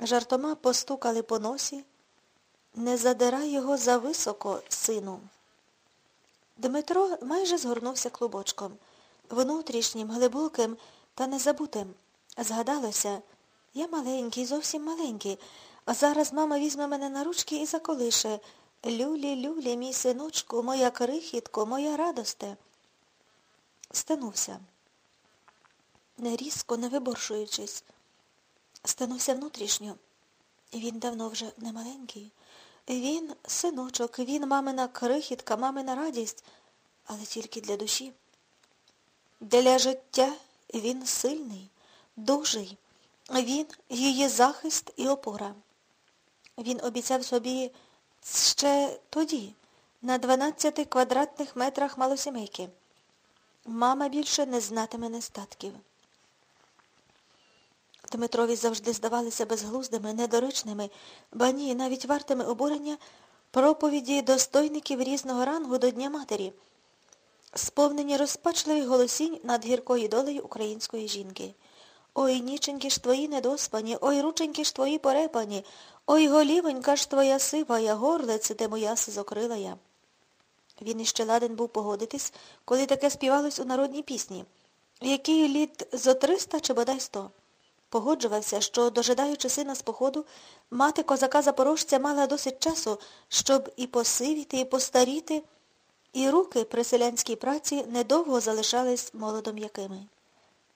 жартома постукали по носі. Не задирай його зависоко, сину. Дмитро майже згорнувся клубочком, внутрішнім, глибоким та незабутим. Згадалося, я маленький, зовсім маленький, а зараз мама візьме мене на ручки і заколише. Люлі, люлі, мій синочку, моя крихітко, моя радосте. Станувся, не різко, не виборшуючись. Станувся внутрішньо. Він давно вже не маленький. Він синочок, він мамина крихітка, мамина радість, але тільки для душі. Для життя він сильний, дужий. Він її захист і опора. Він обіцяв собі ще тоді, на 12 квадратних метрах малосімейки. Мама більше не знатиме нестатків. Дмитрові завжди здавалися безглуздими, недоречними, ба ні, навіть вартими обурення проповіді достойників різного рангу до Дня Матері, сповнені розпачливих голосінь над гіркою долею української жінки. Ой, ніченьки ж твої недоспані, ой, рученьки ж твої порепані, ой, голівонька ж твоя сивая, горлице ти моя сизокрила я. Він іще ладен був погодитись, коли таке співалось у народній пісні, який літ зо триста чи бодай сто. Погоджувався, що, дожидаючи сина з походу, мати козака запорожця мала досить часу, щоб і посивіти, і постаріти, і руки при селянській праці недовго залишались молодом якими.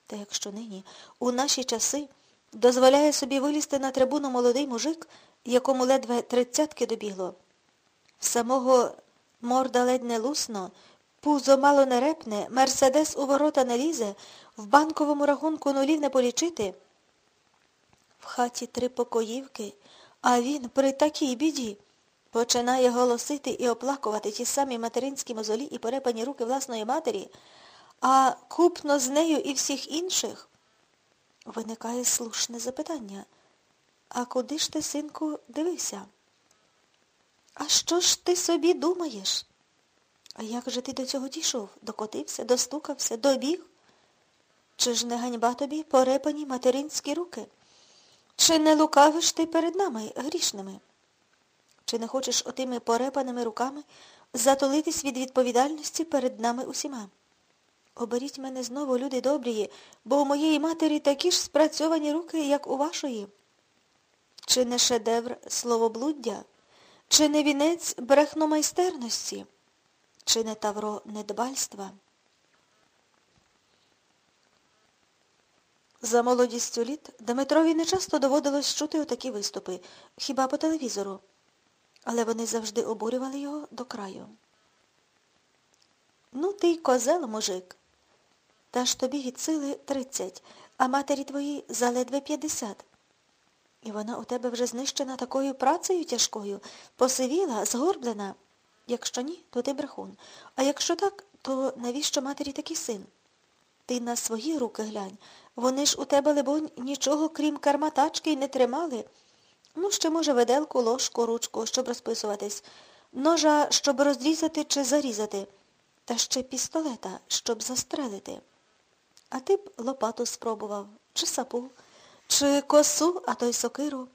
Та якщо нині, у наші часи, дозволяє собі вилізти на трибуну молодий мужик, якому ледве тридцятки добігло. Самого морда ледь не лусно, пузо мало не репне, мерседес у ворота не лізе, в банковому рахунку нулів не полічити. В хаті три покоївки, а він при такій біді починає голосити і оплакувати ті самі материнські мозолі і перепані руки власної матері, а купно з нею і всіх інших. Виникає слушне запитання. А куди ж ти, синку, дивився? А що ж ти собі думаєш? А як же ти до цього дійшов? Докотився, достукався, добіг? Чи ж не ганьба тобі порепані материнські руки? Чи не лукавиш ти перед нами, грішними? Чи не хочеш отими порепаними руками затулитись від відповідальності перед нами усіма? Оберіть мене знову, люди добрії, бо у моєї матері такі ж спрацьовані руки, як у вашої. Чи не шедевр словоблуддя? Чи не вінець брехномайстерності? Чи не тавро недбальства? За молодістю літ Дмитрові нечасто доводилось чути отакі виступи, хіба по телевізору. Але вони завжди обурювали його до краю. Ну, ти й козел, мужик. Та ж тобі від сили тридцять, а матері твої заледве п'ятдесят. І вона у тебе вже знищена такою працею тяжкою, посивіла, згорблена. Якщо ні, то ти брехун. А якщо так, то навіщо матері такий син? Ти на свої руки глянь. Вони ж у тебе, либонь, нічого, крім карматачки, не тримали. Ну, ще, може, виделку, ложку, ручку, щоб розписуватись, ножа, щоб розрізати чи зарізати, та ще пістолета, щоб застрелити. А ти б лопату спробував, чи сапу, чи косу, а то й сокиру.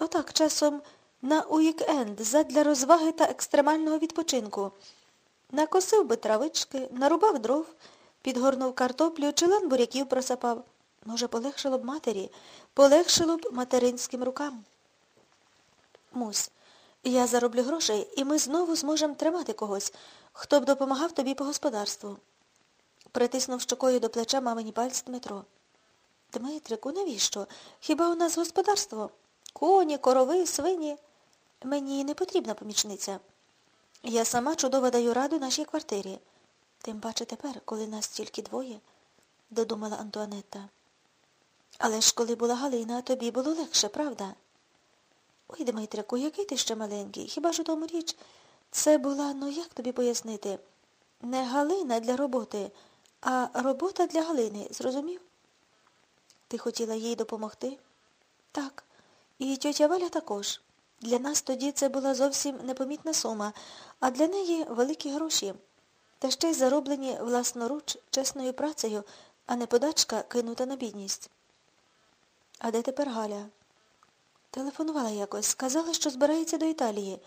Отак часом на уік-енд задля розваги та екстремального відпочинку. Накосив би травички, нарубав дров, підгорнув картоплю чи лан буряків просапав. Може, полегшило б матері, полегшило б материнським рукам. Мусь, я зароблю грошей, і ми знову зможемо тримати когось, хто б допомагав тобі по господарству. Притиснув щокою до плеча мамині пальць Дмитро. Дмитрику, навіщо? Хіба у нас господарство? Коні, корови, свині. Мені не потрібна помічниця. Я сама чудово даю раду нашій квартирі. Тим паче тепер, коли нас тільки двоє, додумала Антуанетта. Але ж коли була Галина, тобі було легше, правда? Ой, Дмитрику, який ти ще маленький. Хіба ж у тому річ? Це була, ну як тобі пояснити, не Галина для роботи, а робота для Галини, зрозумів? Ти хотіла їй допомогти? Так. І тьотя Валя також. Для нас тоді це була зовсім непомітна сума, а для неї великі гроші. Та ще й зароблені власноруч чесною працею, а не подачка кинута на бідність. А де тепер Галя? Телефонувала якось, сказала, що збирається до Італії.